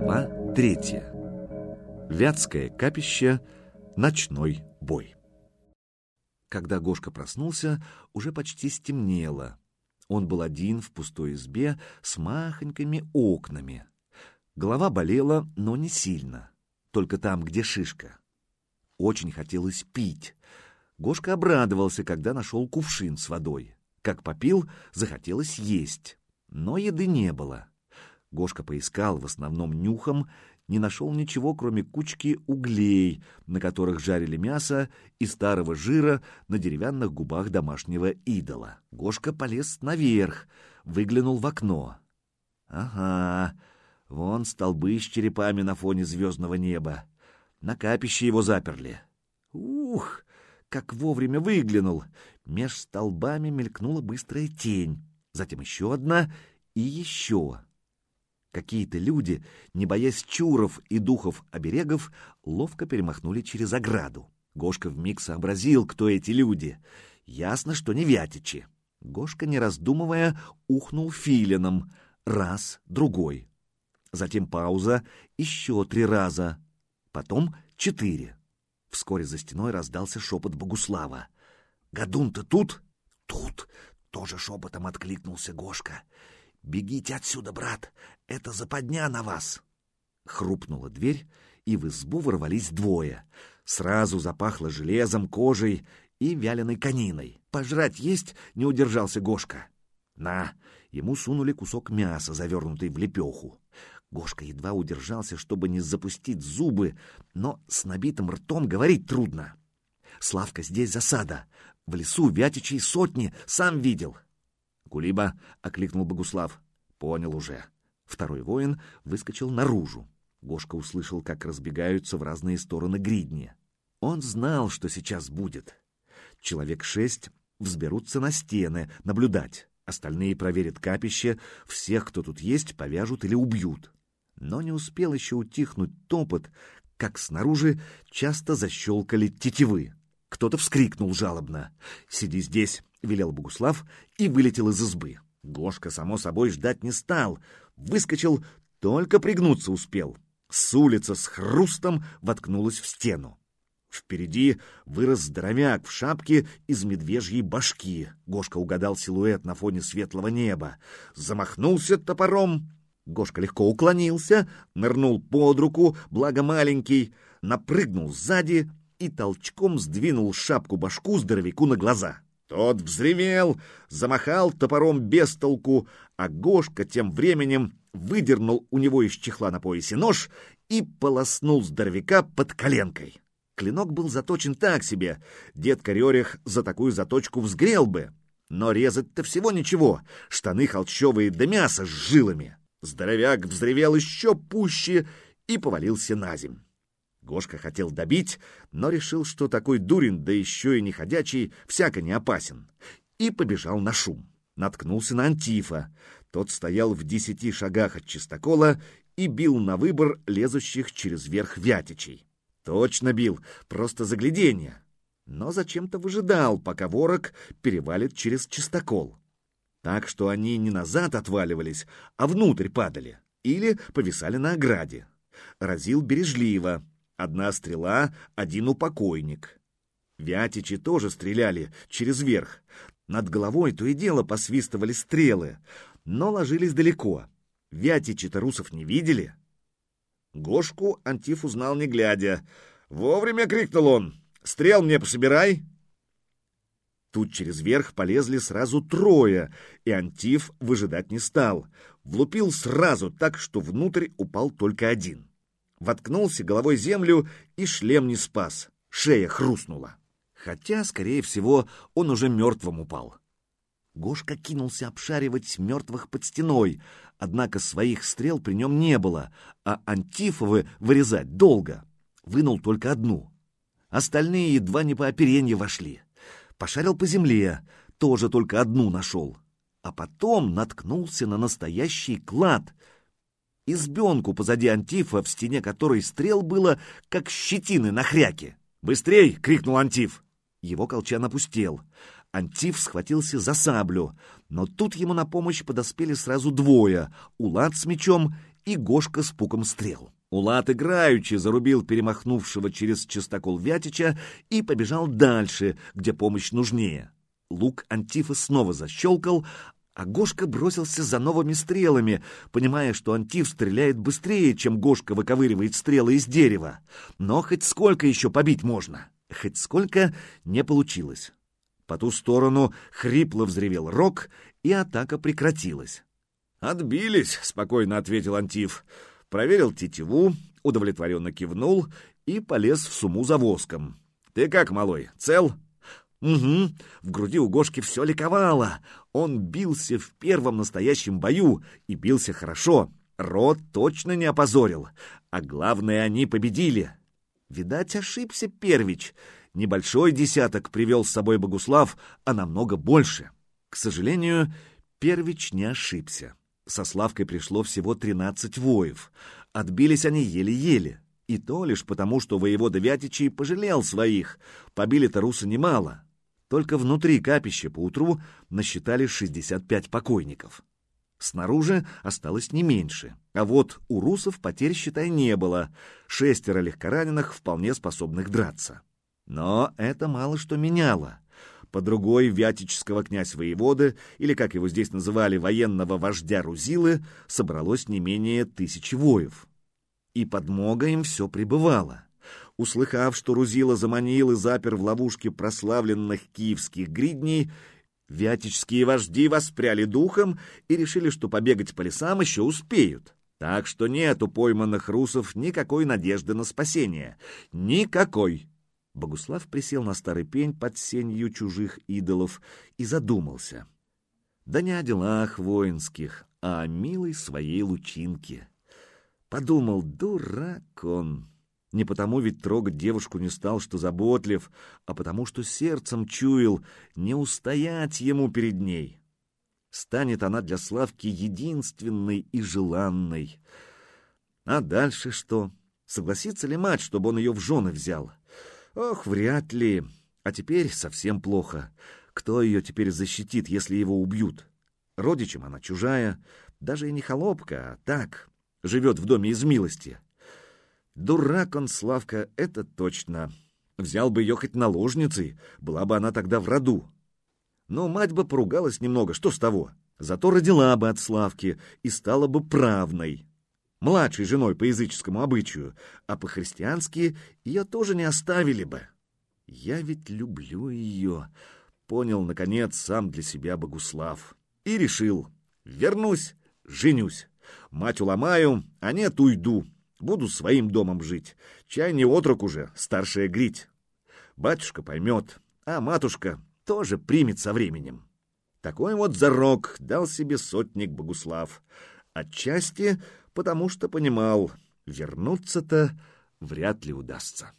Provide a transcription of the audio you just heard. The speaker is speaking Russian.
Глава третья. Вятское капище. Ночной бой. Когда Гошка проснулся, уже почти стемнело. Он был один в пустой избе с махонькими окнами. Голова болела, но не сильно. Только там, где шишка. Очень хотелось пить. Гошка обрадовался, когда нашел кувшин с водой. Как попил, захотелось есть. Но еды не было. Гошка поискал в основном нюхом, не нашел ничего, кроме кучки углей, на которых жарили мясо и старого жира на деревянных губах домашнего идола. Гошка полез наверх, выглянул в окно. Ага, вон столбы с черепами на фоне звездного неба. На капище его заперли. Ух, как вовремя выглянул! Меж столбами мелькнула быстрая тень, затем еще одна и еще. Какие-то люди, не боясь чуров и духов-оберегов, ловко перемахнули через ограду. Гошка вмиг сообразил, кто эти люди. Ясно, что не вятичи. Гошка, не раздумывая, ухнул филином. Раз, другой. Затем пауза, еще три раза. Потом четыре. Вскоре за стеной раздался шепот Богуслава. «Гадун, ты тут?» «Тут!» — тоже шепотом откликнулся Гошка. «Бегите отсюда, брат! Это западня на вас!» Хрупнула дверь, и в избу ворвались двое. Сразу запахло железом, кожей и вяленой кониной. «Пожрать есть?» — не удержался Гошка. «На!» — ему сунули кусок мяса, завернутый в лепеху. Гошка едва удержался, чтобы не запустить зубы, но с набитым ртом говорить трудно. «Славка, здесь засада. В лесу вятичей сотни, сам видел». «Кулиба!» — окликнул Богуслав. «Понял уже». Второй воин выскочил наружу. Гошка услышал, как разбегаются в разные стороны гридни. Он знал, что сейчас будет. Человек шесть взберутся на стены, наблюдать. Остальные проверят капище, всех, кто тут есть, повяжут или убьют. Но не успел еще утихнуть топот, как снаружи часто защелкали тетивы. Кто-то вскрикнул жалобно. «Сиди здесь!» — велел Богуслав и вылетел из избы. Гошка, само собой, ждать не стал. Выскочил, только пригнуться успел. С улицы с хрустом воткнулась в стену. Впереди вырос здоровяк в шапке из медвежьей башки. Гошка угадал силуэт на фоне светлого неба. Замахнулся топором. Гошка легко уклонился, нырнул под руку, благо маленький, напрыгнул сзади и толчком сдвинул шапку-башку здоровяку на глаза. Тот взревел, замахал топором без толку, а Гошка тем временем выдернул у него из чехла на поясе нож и полоснул здоровяка под коленкой. Клинок был заточен так себе, дед Корерих за такую заточку взгрел бы. Но резать-то всего ничего, штаны холщовые да мясо с жилами. Здоровяк взревел еще пуще и повалился на земь. Гошка хотел добить, но решил, что такой дурин, да еще и неходячий, всяко не опасен, и побежал на шум. Наткнулся на Антифа. Тот стоял в десяти шагах от чистокола и бил на выбор лезущих через верх вятичей. Точно бил, просто загляденье. Но зачем-то выжидал, пока ворог перевалит через чистокол. Так что они не назад отваливались, а внутрь падали или повисали на ограде. Разил бережливо, Одна стрела, один упокойник. Вятичи тоже стреляли через верх. Над головой то и дело посвистывали стрелы, но ложились далеко. Вятичи-то русов не видели. Гошку Антиф узнал не глядя. «Вовремя!» — крикнул он. «Стрел мне пособирай!» Тут через верх полезли сразу трое, и Антиф выжидать не стал. Влупил сразу так, что внутрь упал только один воткнулся головой землю и шлем не спас. Шея хрустнула. Хотя, скорее всего, он уже мертвым упал. Гошка кинулся обшаривать мертвых под стеной, однако своих стрел при нем не было, а антифовы вырезать долго. Вынул только одну. Остальные едва не по оперенье вошли. Пошарил по земле, тоже только одну нашел. А потом наткнулся на настоящий клад — избенку позади Антифа, в стене которой стрел было, как щетины на хряке. «Быстрей!» — крикнул Антиф. Его колчан опустел. Антиф схватился за саблю, но тут ему на помощь подоспели сразу двое — Улад с мечом и Гошка с пуком стрел. Улат играючи зарубил перемахнувшего через частокол Вятича и побежал дальше, где помощь нужнее. Лук Антифа снова защелкал, а Гошка бросился за новыми стрелами, понимая, что Антиф стреляет быстрее, чем Гошка выковыривает стрелы из дерева. Но хоть сколько еще побить можно? Хоть сколько не получилось. По ту сторону хрипло взревел рог, и атака прекратилась. «Отбились», — спокойно ответил Антиф. Проверил тетиву, удовлетворенно кивнул и полез в суму за воском. «Ты как, малой, цел?» «Угу». В груди у Гошки все ликовало. Он бился в первом настоящем бою и бился хорошо. Рот точно не опозорил. А главное, они победили. Видать, ошибся Первич. Небольшой десяток привел с собой Богуслав, а намного больше. К сожалению, Первич не ошибся. Со Славкой пришло всего тринадцать воев. Отбились они еле-еле. И то лишь потому, что воевода Вятичей пожалел своих. Побили-то русы немало. Только внутри капища поутру насчитали 65 покойников. Снаружи осталось не меньше. А вот у русов потерь, считай, не было. Шестеро легкораненых, вполне способных драться. Но это мало что меняло. По другой вятического князь-воеводы, или, как его здесь называли, военного вождя Рузилы, собралось не менее тысячи воев. И подмога им все пребывала. Услыхав, что Рузила заманил и запер в ловушке прославленных киевских гридней, вятические вожди воспряли духом и решили, что побегать по лесам еще успеют. Так что нет у пойманных русов никакой надежды на спасение. Никакой. Богуслав присел на старый пень под сенью чужих идолов и задумался. Да не о делах воинских, а о милой своей лучинке. Подумал, дурак он. Не потому ведь трогать девушку не стал, что заботлив, а потому что сердцем чуял не устоять ему перед ней. Станет она для Славки единственной и желанной. А дальше что? Согласится ли мать, чтобы он ее в жены взял? Ох, вряд ли. А теперь совсем плохо. Кто ее теперь защитит, если его убьют? Родичем она чужая, даже и не холопка, а так, живет в доме из милости. Дурак он, Славка, это точно. Взял бы ее хоть наложницей, была бы она тогда в роду. Но мать бы поругалась немного, что с того? Зато родила бы от Славки и стала бы правной. Младшей женой по языческому обычаю, а по-христиански ее тоже не оставили бы. Я ведь люблю ее, понял, наконец, сам для себя Богуслав. И решил, вернусь, женюсь. Мать уломаю, а нет, уйду. Буду своим домом жить. Чай не отрок уже, старшая грить. Батюшка поймет, а матушка тоже примет со временем. Такой вот зарок дал себе сотник Богуслав. Отчасти потому, что понимал, вернуться-то вряд ли удастся.